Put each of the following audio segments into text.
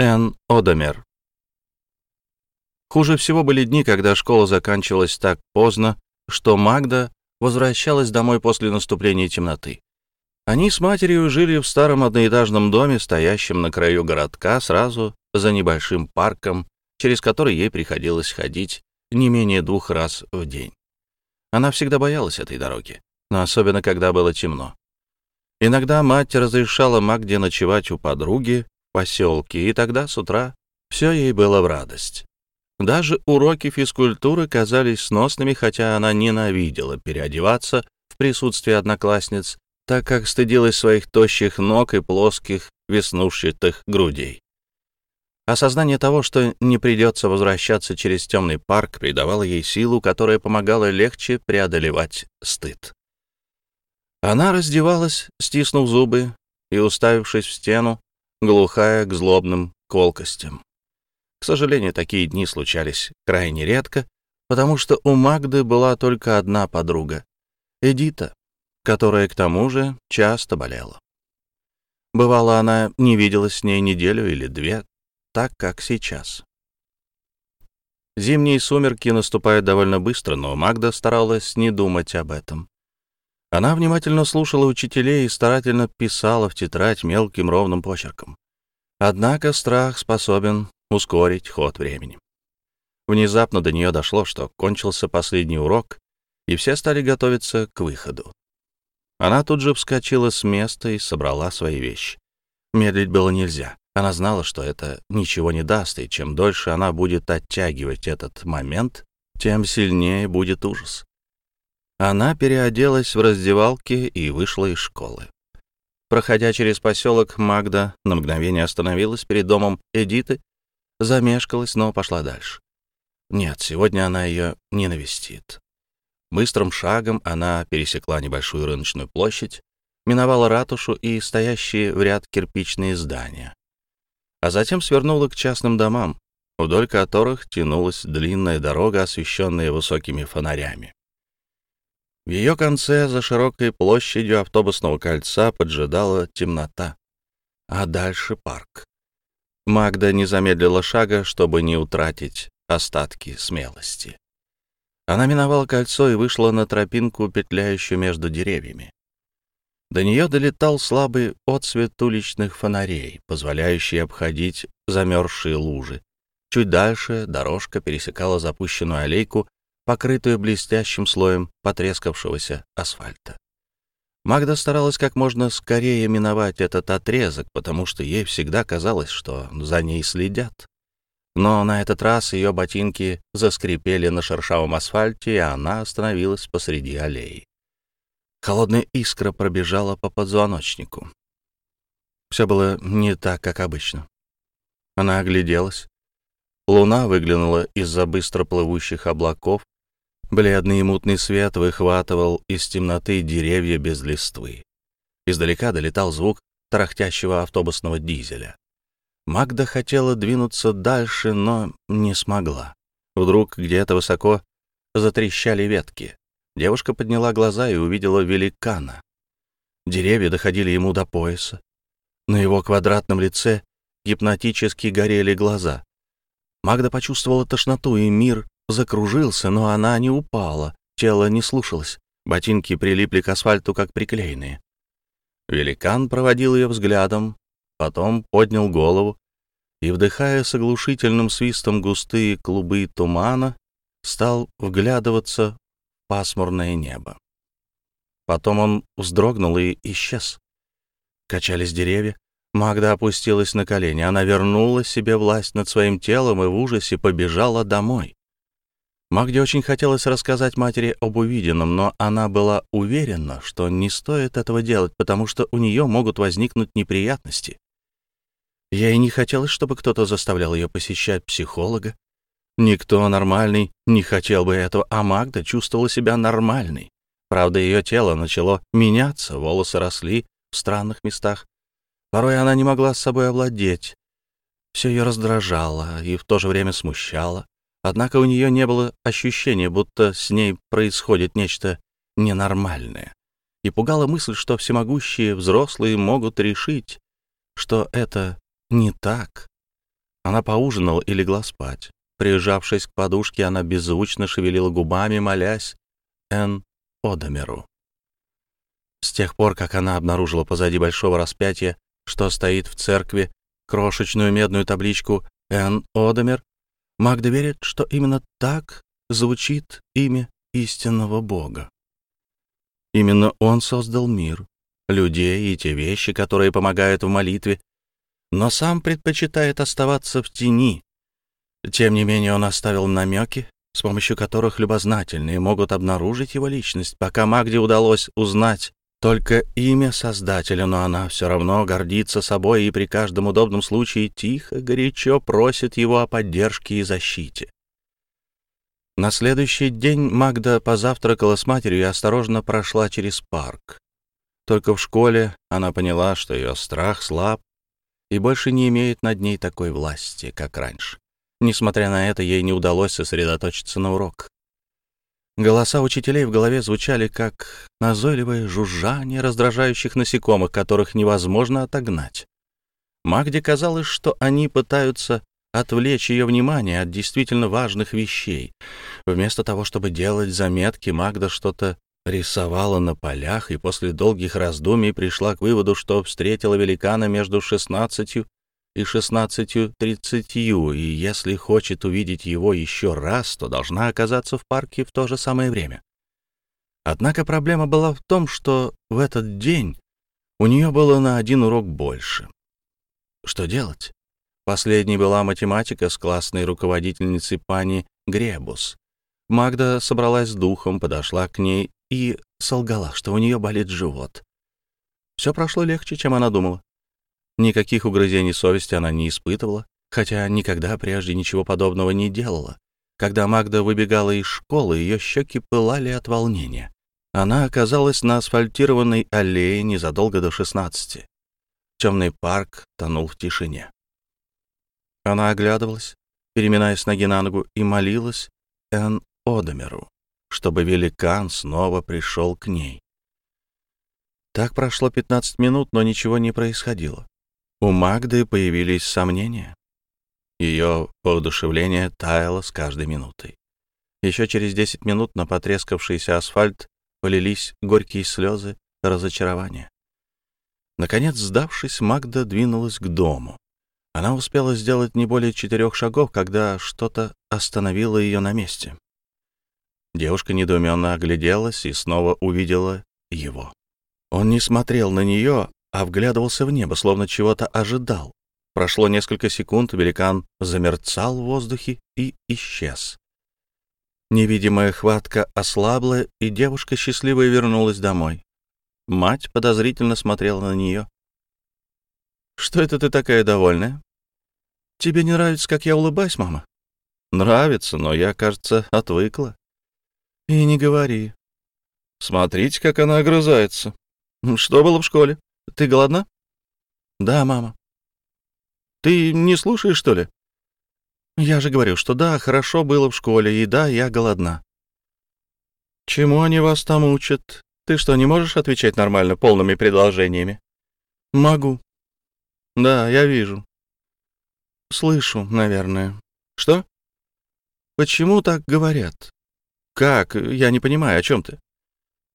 Н. Одомер. Хуже всего были дни, когда школа заканчивалась так поздно, что Магда возвращалась домой после наступления темноты. Они с матерью жили в старом одноэтажном доме, стоящем на краю городка, сразу за небольшим парком, через который ей приходилось ходить не менее двух раз в день. Она всегда боялась этой дороги, но особенно когда было темно. Иногда мать разрешала Магде ночевать у подруги поселке, и тогда с утра все ей было в радость. Даже уроки физкультуры казались сносными, хотя она ненавидела переодеваться в присутствии одноклассниц, так как стыдилась своих тощих ног и плоских веснушчатых грудей. Осознание того, что не придется возвращаться через темный парк, придавало ей силу, которая помогала легче преодолевать стыд. Она раздевалась, стиснув зубы и уставившись в стену, глухая к злобным колкостям. К сожалению, такие дни случались крайне редко, потому что у Магды была только одна подруга — Эдита, которая к тому же часто болела. Бывало, она не виделась с ней неделю или две, так как сейчас. Зимние сумерки наступают довольно быстро, но Магда старалась не думать об этом. Она внимательно слушала учителей и старательно писала в тетрадь мелким ровным почерком. Однако страх способен ускорить ход времени. Внезапно до нее дошло, что кончился последний урок, и все стали готовиться к выходу. Она тут же вскочила с места и собрала свои вещи. Медлить было нельзя. Она знала, что это ничего не даст, и чем дольше она будет оттягивать этот момент, тем сильнее будет ужас. Она переоделась в раздевалке и вышла из школы. Проходя через поселок, Магда на мгновение остановилась перед домом Эдиты, замешкалась, но пошла дальше. Нет, сегодня она ее не навестит. Быстрым шагом она пересекла небольшую рыночную площадь, миновала ратушу и стоящие в ряд кирпичные здания. А затем свернула к частным домам, вдоль которых тянулась длинная дорога, освещенная высокими фонарями. В ее конце, за широкой площадью автобусного кольца, поджидала темнота, а дальше парк. Магда не замедлила шага, чтобы не утратить остатки смелости. Она миновала кольцо и вышла на тропинку, петляющую между деревьями. До нее долетал слабый отсвет уличных фонарей, позволяющий обходить замерзшие лужи. Чуть дальше дорожка пересекала запущенную аллейку, покрытую блестящим слоем потрескавшегося асфальта. Магда старалась как можно скорее миновать этот отрезок, потому что ей всегда казалось, что за ней следят. Но на этот раз ее ботинки заскрипели на шершавом асфальте, и она остановилась посреди аллеи. Холодная искра пробежала по подзвоночнику. Все было не так, как обычно. Она огляделась. Луна выглянула из-за быстро плывущих облаков, Бледный и мутный свет выхватывал из темноты деревья без листвы. Издалека долетал звук тарахтящего автобусного дизеля. Магда хотела двинуться дальше, но не смогла. Вдруг где-то высоко затрещали ветки. Девушка подняла глаза и увидела великана. Деревья доходили ему до пояса. На его квадратном лице гипнотически горели глаза. Магда почувствовала тошноту, и мир закружился, но она не упала, тело не слушалось, ботинки прилипли к асфальту, как приклеенные. Великан проводил ее взглядом, потом поднял голову и, вдыхая с оглушительным свистом густые клубы тумана, стал вглядываться в пасмурное небо. Потом он вздрогнул и исчез. Качались деревья. Магда опустилась на колени. Она вернула себе власть над своим телом и в ужасе побежала домой. Магде очень хотелось рассказать матери об увиденном, но она была уверена, что не стоит этого делать, потому что у нее могут возникнуть неприятности. Ей не хотелось, чтобы кто-то заставлял ее посещать психолога. Никто нормальный не хотел бы этого, а Магда чувствовала себя нормальной. Правда, ее тело начало меняться, волосы росли в странных местах. Порой она не могла с собой овладеть. Все ее раздражало и в то же время смущало. Однако у нее не было ощущения, будто с ней происходит нечто ненормальное. И пугала мысль, что всемогущие взрослые могут решить, что это не так. Она поужинала и легла спать. Прижавшись к подушке, она беззвучно шевелила губами, молясь Эн Одамеру. С тех пор, как она обнаружила позади большого распятия, что стоит в церкви, крошечную медную табличку «Н. Одамер», Магда верит, что именно так звучит имя истинного Бога. Именно Он создал мир, людей и те вещи, которые помогают в молитве, но сам предпочитает оставаться в тени. Тем не менее, он оставил намеки, с помощью которых любознательные могут обнаружить его личность, пока Магде удалось узнать только имя Создателя, но она все равно гордится собой и при каждом удобном случае тихо, горячо просит его о поддержке и защите. На следующий день Магда позавтракала с матерью и осторожно прошла через парк. Только в школе она поняла, что ее страх слаб и больше не имеет над ней такой власти, как раньше. Несмотря на это, ей не удалось сосредоточиться на урок. Голоса учителей в голове звучали как назойливое жужжание раздражающих насекомых, которых невозможно отогнать. Магде казалось, что они пытаются отвлечь ее внимание от действительно важных вещей. Вместо того, чтобы делать заметки, Магда что-то рисовала на полях и после долгих раздумий пришла к выводу, что встретила великана между шестнадцатью и шестнадцатью тридцатью, и если хочет увидеть его еще раз, то должна оказаться в парке в то же самое время. Однако проблема была в том, что в этот день у нее было на один урок больше. Что делать? Последней была математика с классной руководительницей пани Гребус. Магда собралась с духом, подошла к ней и солгала, что у нее болит живот. Все прошло легче, чем она думала. Никаких угрызений совести она не испытывала, хотя никогда прежде ничего подобного не делала. Когда Магда выбегала из школы, ее щеки пылали от волнения. Она оказалась на асфальтированной аллее незадолго до шестнадцати. Темный парк тонул в тишине. Она оглядывалась, переминаясь ноги на ногу, и молилась Эн Одамеру, чтобы великан снова пришел к ней. Так прошло пятнадцать минут, но ничего не происходило. У Магды появились сомнения. Ее воодушевление таяло с каждой минутой. Еще через десять минут на потрескавшийся асфальт полились горькие слезы разочарования. Наконец, сдавшись, Магда двинулась к дому. Она успела сделать не более четырех шагов, когда что-то остановило ее на месте. Девушка недоуменно огляделась и снова увидела его. Он не смотрел на нее, а вглядывался в небо, словно чего-то ожидал. Прошло несколько секунд, великан замерцал в воздухе и исчез. Невидимая хватка ослабла, и девушка счастливая вернулась домой. Мать подозрительно смотрела на нее. «Что это ты такая довольная?» «Тебе не нравится, как я улыбаюсь, мама?» «Нравится, но я, кажется, отвыкла». «И не говори». «Смотрите, как она огрызается. Что было в школе?» Ты голодна? Да, мама. Ты не слушаешь, что ли? Я же говорю, что да, хорошо было в школе, и да, я голодна. Чему они вас там учат? Ты что, не можешь отвечать нормально полными предложениями? Могу. Да, я вижу. Слышу, наверное. Что? Почему так говорят? Как? Я не понимаю, о чем ты?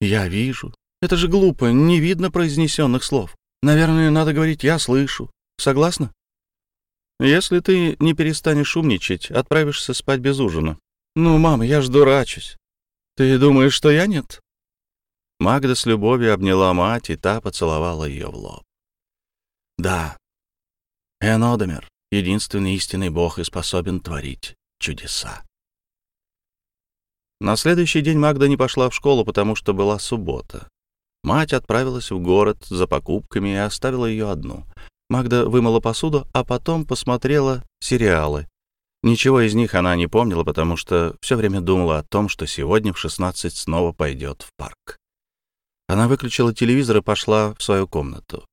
Я вижу. Это же глупо, не видно произнесенных слов. Наверное, надо говорить «я слышу». Согласна? Если ты не перестанешь умничать, отправишься спать без ужина. Ну, мама, я ж дурачусь. Ты думаешь, что я нет? Магда с любовью обняла мать, и та поцеловала ее в лоб. Да, Энодомер — единственный истинный бог и способен творить чудеса. На следующий день Магда не пошла в школу, потому что была суббота. Мать отправилась в город за покупками и оставила ее одну. Магда вымыла посуду, а потом посмотрела сериалы. Ничего из них она не помнила, потому что все время думала о том, что сегодня в 16 снова пойдет в парк. Она выключила телевизор и пошла в свою комнату.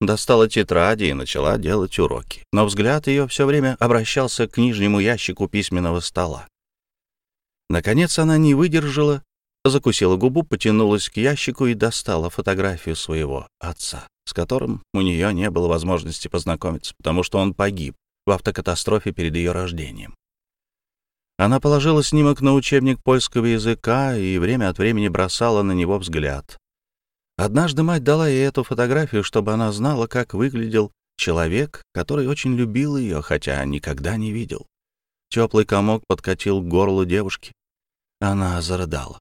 Достала тетради и начала делать уроки. Но взгляд ее все время обращался к нижнему ящику письменного стола. Наконец она не выдержала закусила губу, потянулась к ящику и достала фотографию своего отца, с которым у нее не было возможности познакомиться, потому что он погиб в автокатастрофе перед ее рождением. Она положила снимок на учебник польского языка и время от времени бросала на него взгляд. Однажды мать дала ей эту фотографию, чтобы она знала, как выглядел человек, который очень любил ее, хотя никогда не видел. Теплый комок подкатил к горлу девушки. Она зарыдала.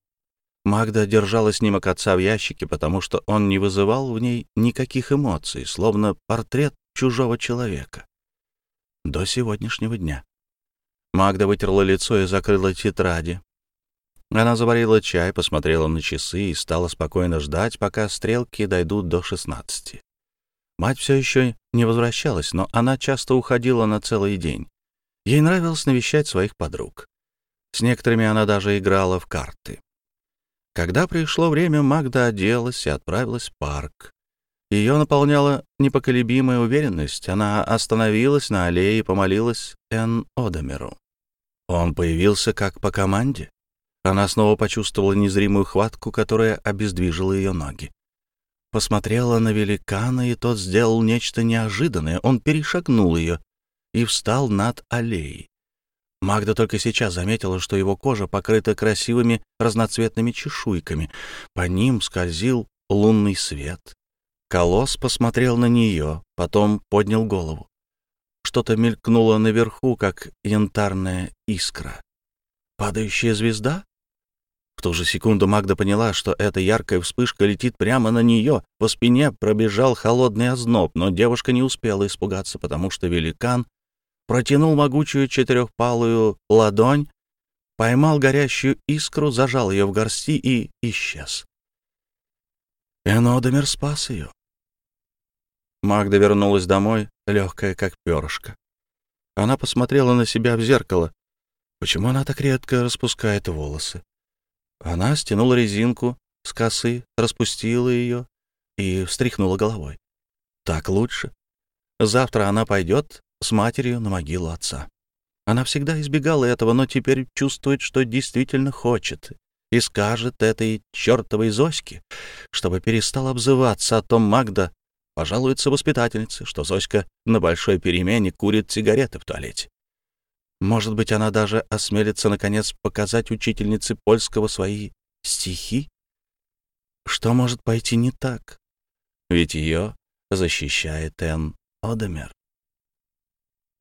Магда держала снимок отца в ящике, потому что он не вызывал в ней никаких эмоций, словно портрет чужого человека. До сегодняшнего дня. Магда вытерла лицо и закрыла тетради. Она заварила чай, посмотрела на часы и стала спокойно ждать, пока стрелки дойдут до шестнадцати. Мать все еще не возвращалась, но она часто уходила на целый день. Ей нравилось навещать своих подруг. С некоторыми она даже играла в карты. Когда пришло время, Магда оделась и отправилась в парк. Ее наполняла непоколебимая уверенность. Она остановилась на аллее и помолилась Эн Одамеру. Он появился как по команде. Она снова почувствовала незримую хватку, которая обездвижила ее ноги. Посмотрела на великана, и тот сделал нечто неожиданное. Он перешагнул ее и встал над аллеей. Магда только сейчас заметила, что его кожа покрыта красивыми разноцветными чешуйками. По ним скользил лунный свет. Колосс посмотрел на нее, потом поднял голову. Что-то мелькнуло наверху, как янтарная искра. Падающая звезда? В ту же секунду Магда поняла, что эта яркая вспышка летит прямо на нее. По спине пробежал холодный озноб, но девушка не успела испугаться, потому что великан протянул могучую четырехпалую ладонь, поймал горящую искру, зажал ее в горсти и исчез. Энодомер спас ее. Магда вернулась домой, легкая, как перышко. Она посмотрела на себя в зеркало. Почему она так редко распускает волосы? Она стянула резинку с косы, распустила ее и встряхнула головой. Так лучше. Завтра она пойдет с матерью на могилу отца. Она всегда избегала этого, но теперь чувствует, что действительно хочет, и скажет этой чертовой Зоське, чтобы перестал обзываться, о том Магда Пожалуется воспитательнице, что Зоська на большой перемене курит сигареты в туалете. Может быть, она даже осмелится, наконец, показать учительнице польского свои стихи? Что может пойти не так? Ведь ее защищает Энн Одемер.